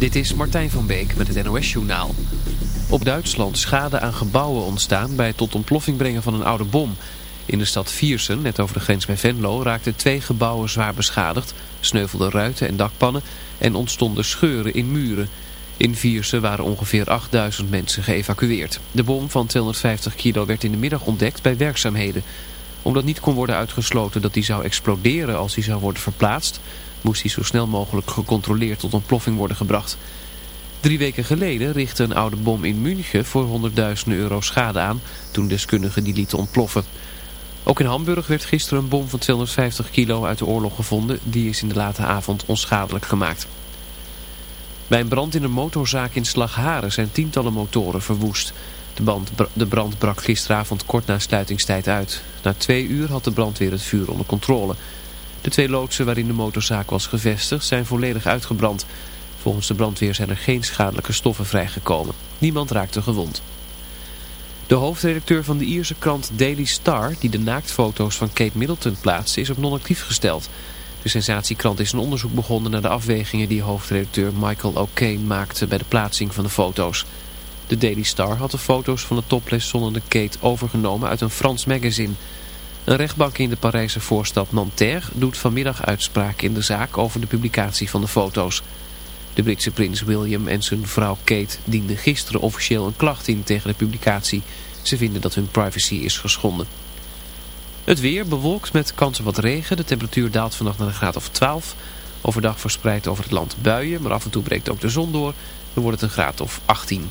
Dit is Martijn van Beek met het NOS-journaal. Op Duitsland schade aan gebouwen ontstaan bij het tot ontploffing brengen van een oude bom. In de stad Viersen, net over de grens bij Venlo, raakten twee gebouwen zwaar beschadigd, sneuvelden ruiten en dakpannen en ontstonden scheuren in muren. In Viersen waren ongeveer 8000 mensen geëvacueerd. De bom van 250 kilo werd in de middag ontdekt bij werkzaamheden. Omdat niet kon worden uitgesloten dat die zou exploderen als die zou worden verplaatst moest hij zo snel mogelijk gecontroleerd tot ontploffing worden gebracht. Drie weken geleden richtte een oude bom in München voor honderdduizenden euro schade aan toen deskundigen die lieten ontploffen. Ook in Hamburg werd gisteren een bom van 250 kilo uit de oorlog gevonden. Die is in de late avond onschadelijk gemaakt. Bij een brand in een motorzaak in Slagharen zijn tientallen motoren verwoest. De, de brand brak gisteravond kort na sluitingstijd uit. Na twee uur had de brandweer het vuur onder controle. De twee loodsen waarin de motorzaak was gevestigd zijn volledig uitgebrand. Volgens de brandweer zijn er geen schadelijke stoffen vrijgekomen. Niemand raakte gewond. De hoofdredacteur van de Ierse krant Daily Star, die de naaktfoto's van Kate Middleton plaatste, is op non-actief gesteld. De sensatiekrant is een onderzoek begonnen naar de afwegingen die hoofdredacteur Michael O'Kane maakte bij de plaatsing van de foto's. De Daily Star had de foto's van de topless zonnende Kate overgenomen uit een Frans magazine. Een rechtbank in de Parijse voorstad Nanterre doet vanmiddag uitspraak in de zaak over de publicatie van de foto's. De Britse prins William en zijn vrouw Kate dienden gisteren officieel een klacht in tegen de publicatie. Ze vinden dat hun privacy is geschonden. Het weer bewolkt met kans op wat regen. De temperatuur daalt vannacht naar een graad of 12. Overdag verspreid over het land buien, maar af en toe breekt ook de zon door. Dan wordt het een graad of 18.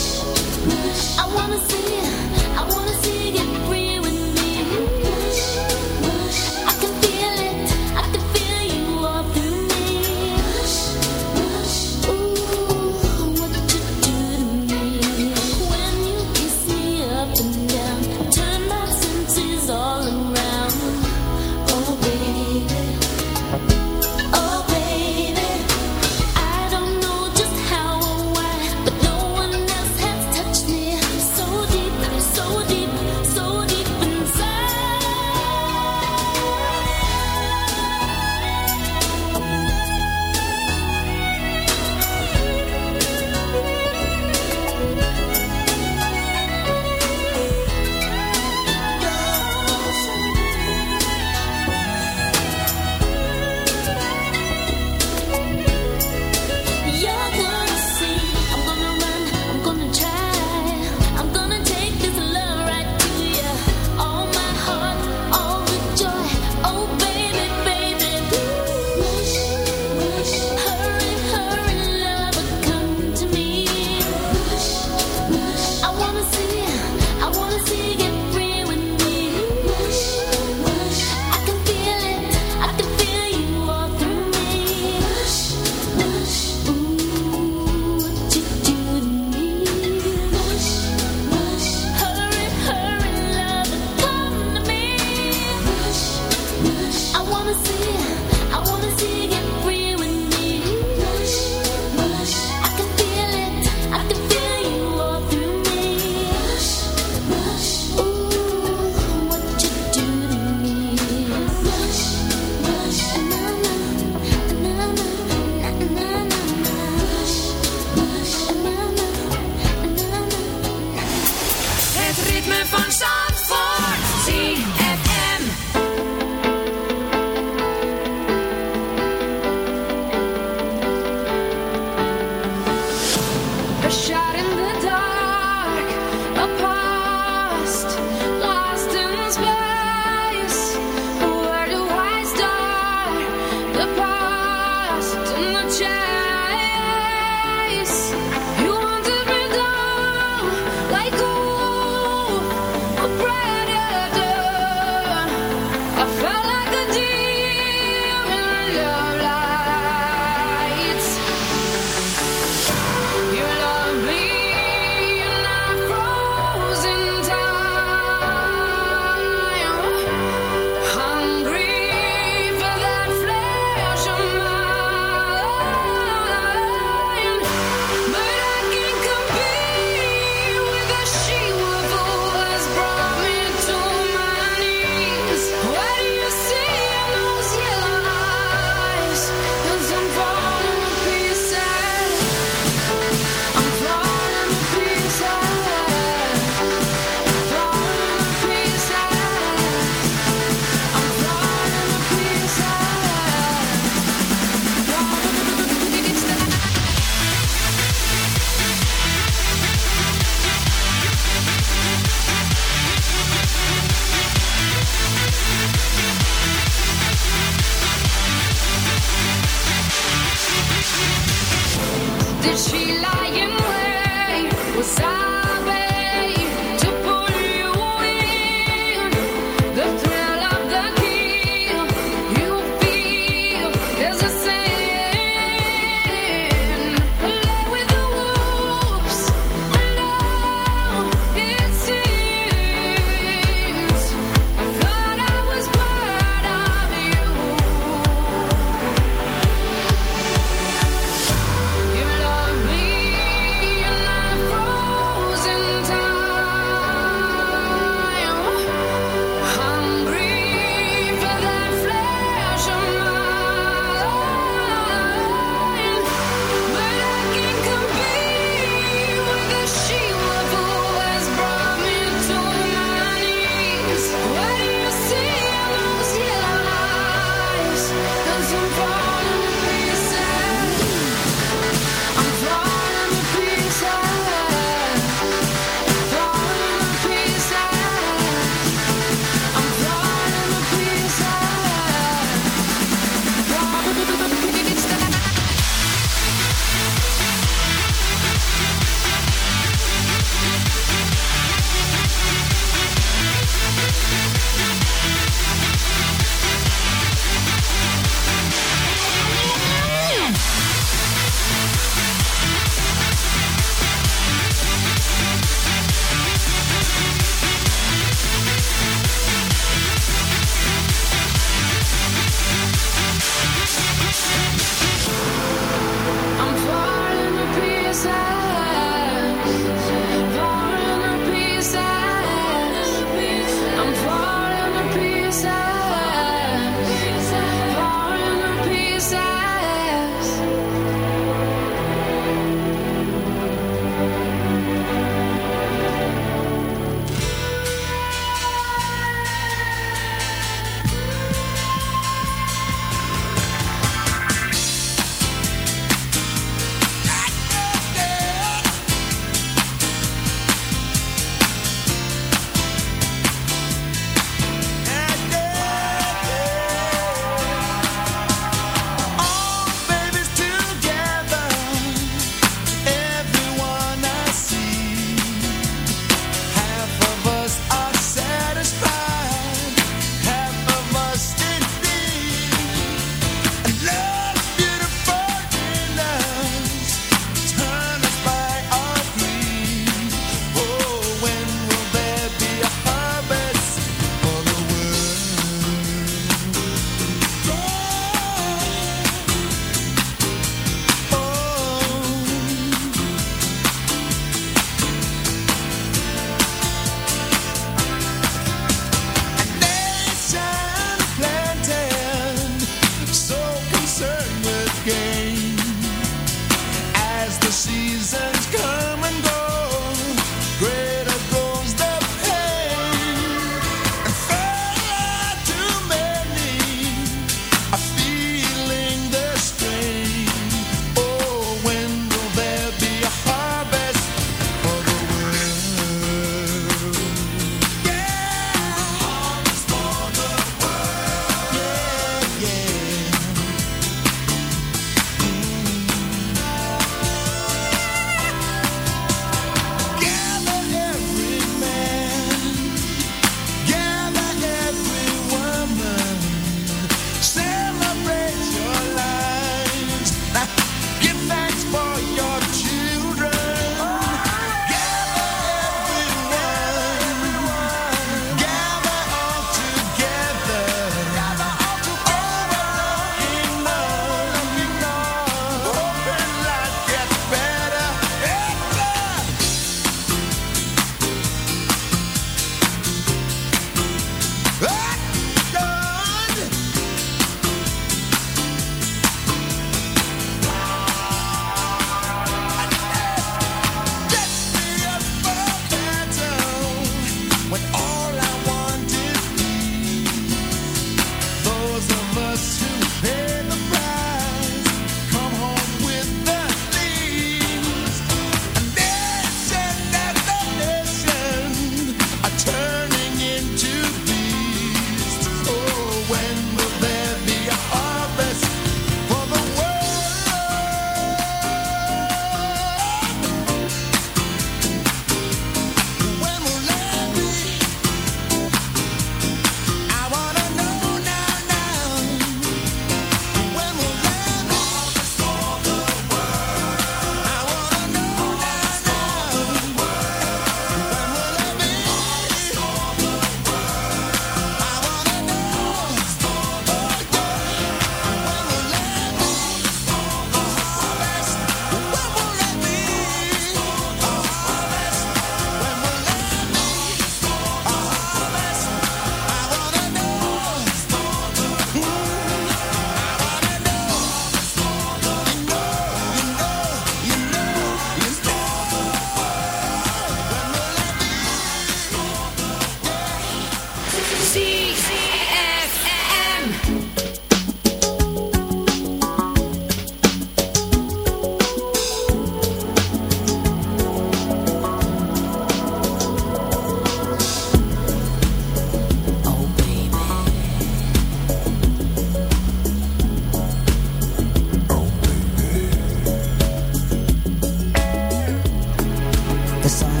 the sun.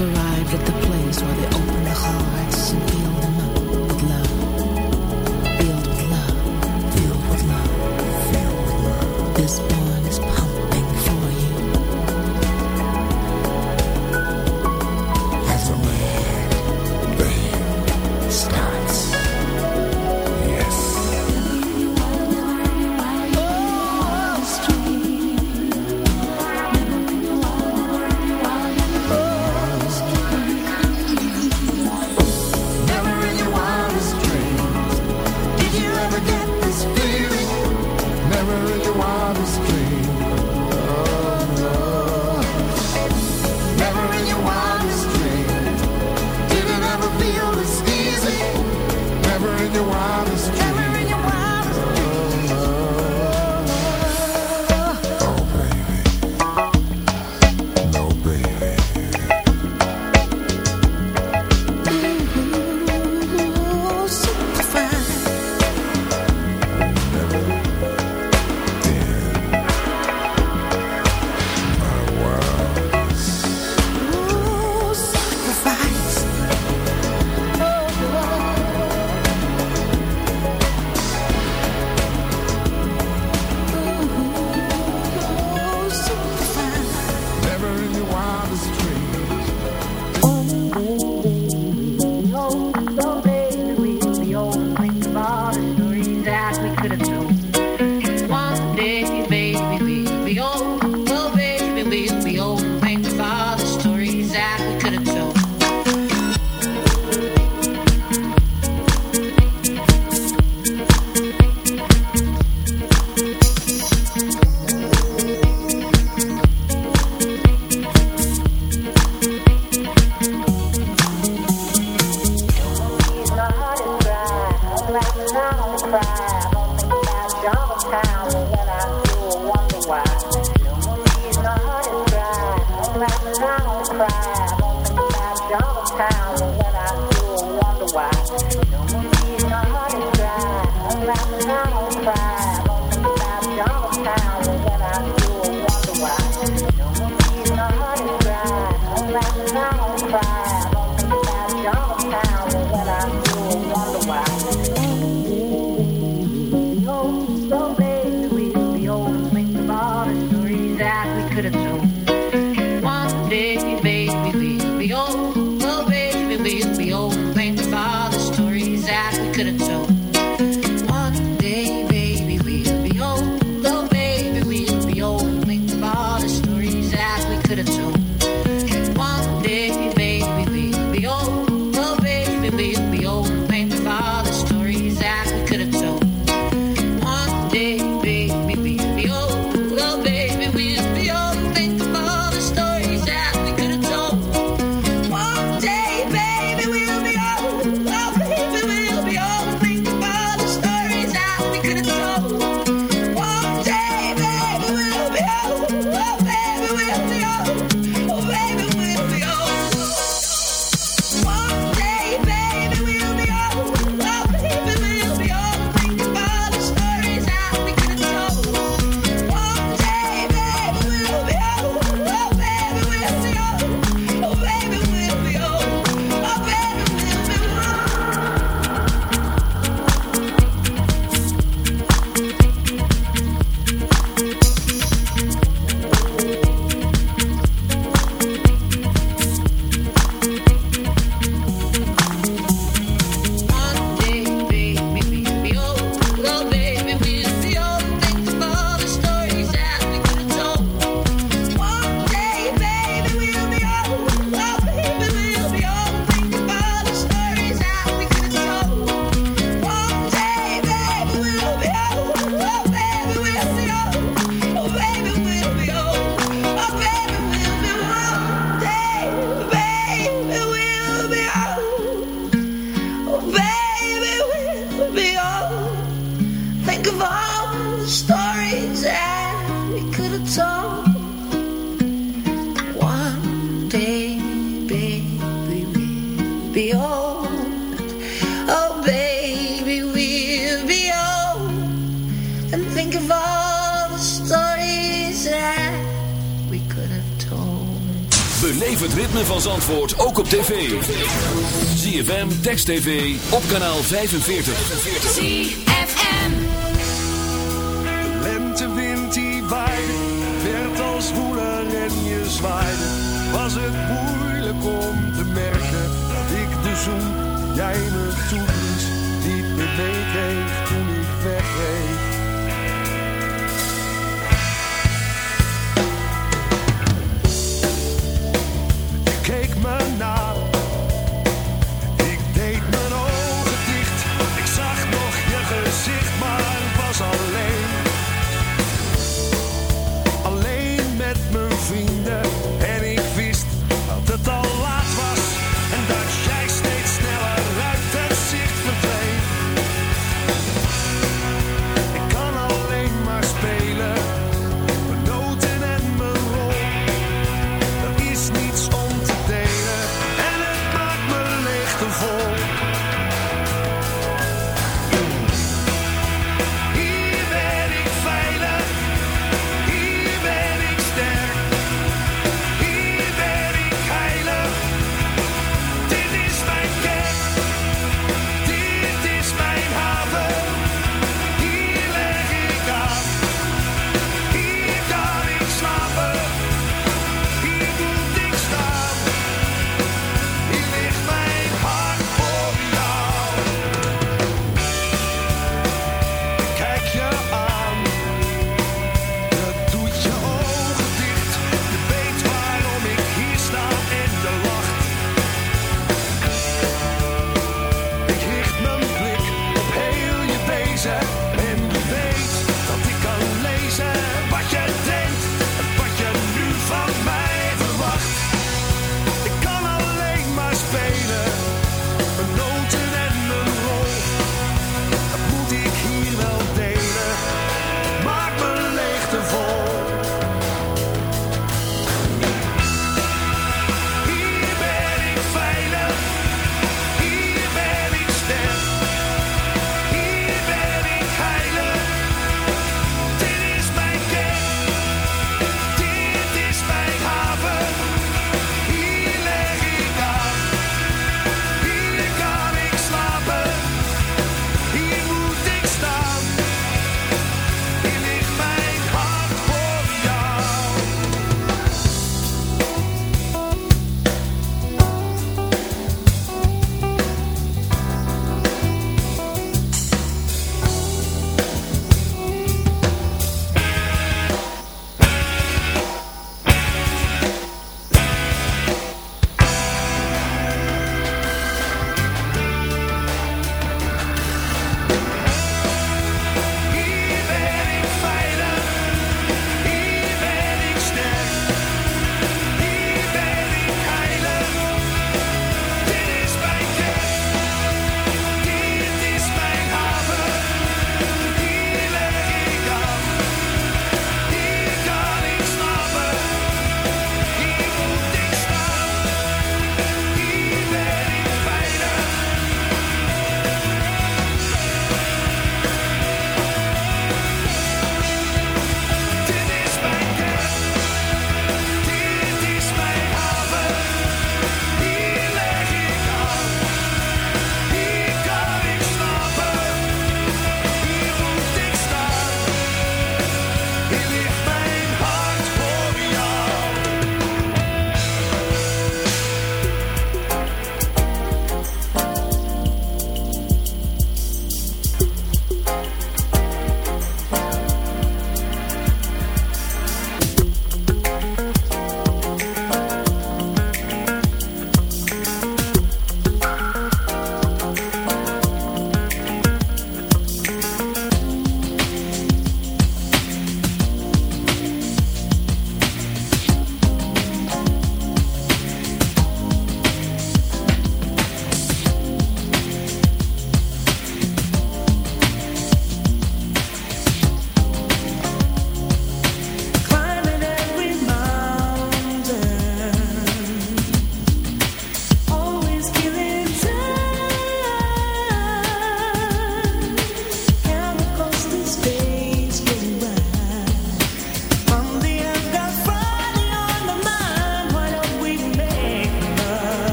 arrived at the place where they 45. 45.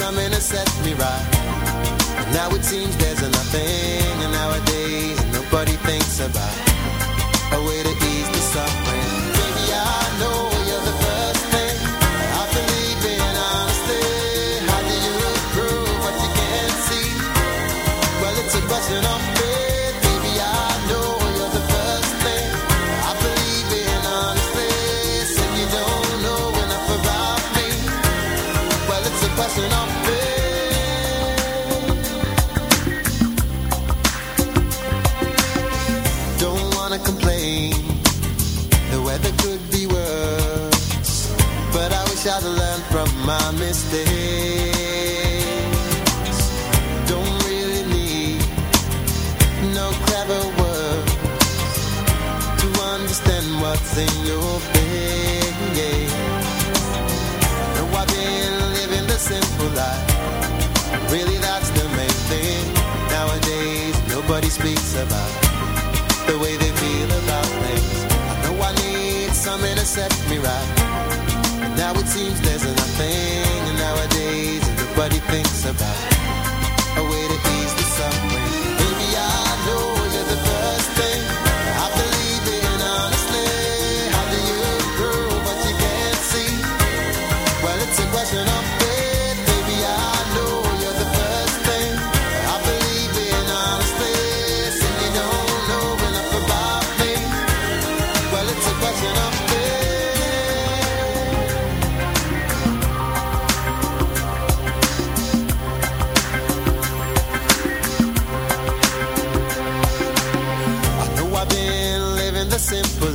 something to set me right. And now it seems there's nothing, and nowadays nobody thinks about a way to kiss about the way they feel about things. I know I need something to set me right. And now it seems there's nothing nowadays everybody thinks about.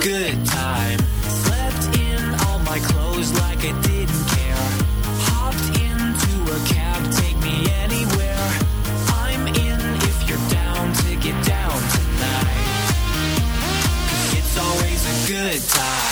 good time. Slept in all my clothes like I didn't care. Hopped into a cab, take me anywhere. I'm in if you're down to get down tonight. It's always a good time.